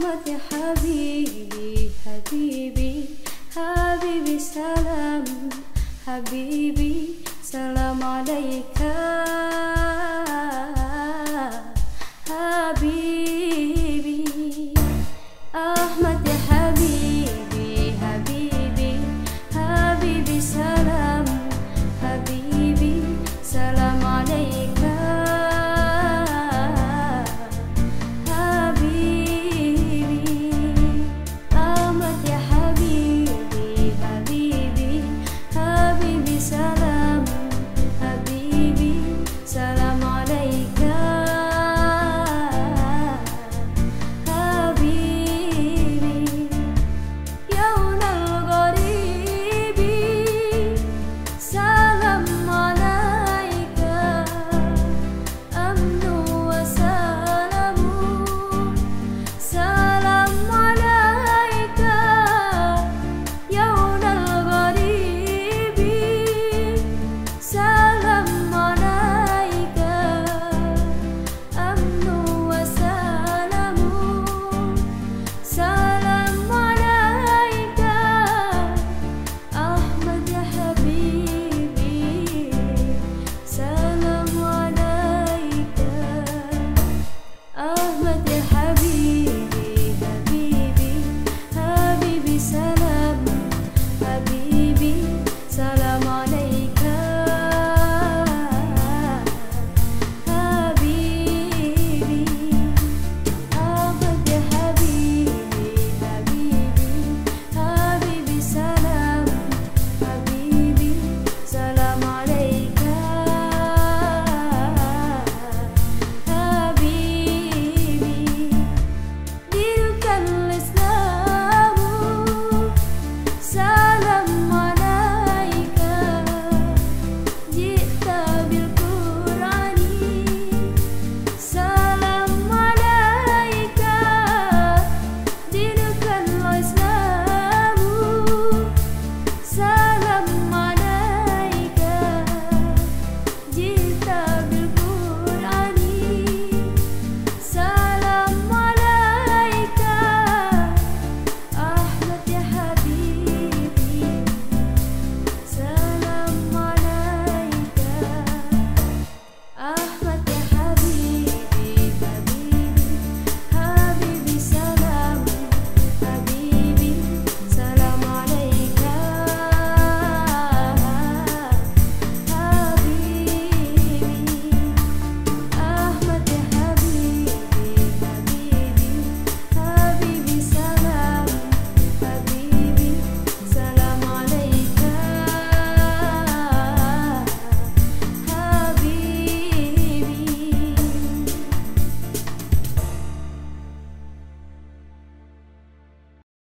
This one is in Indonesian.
habibi habibi habibi salam habibi salam alaika baby.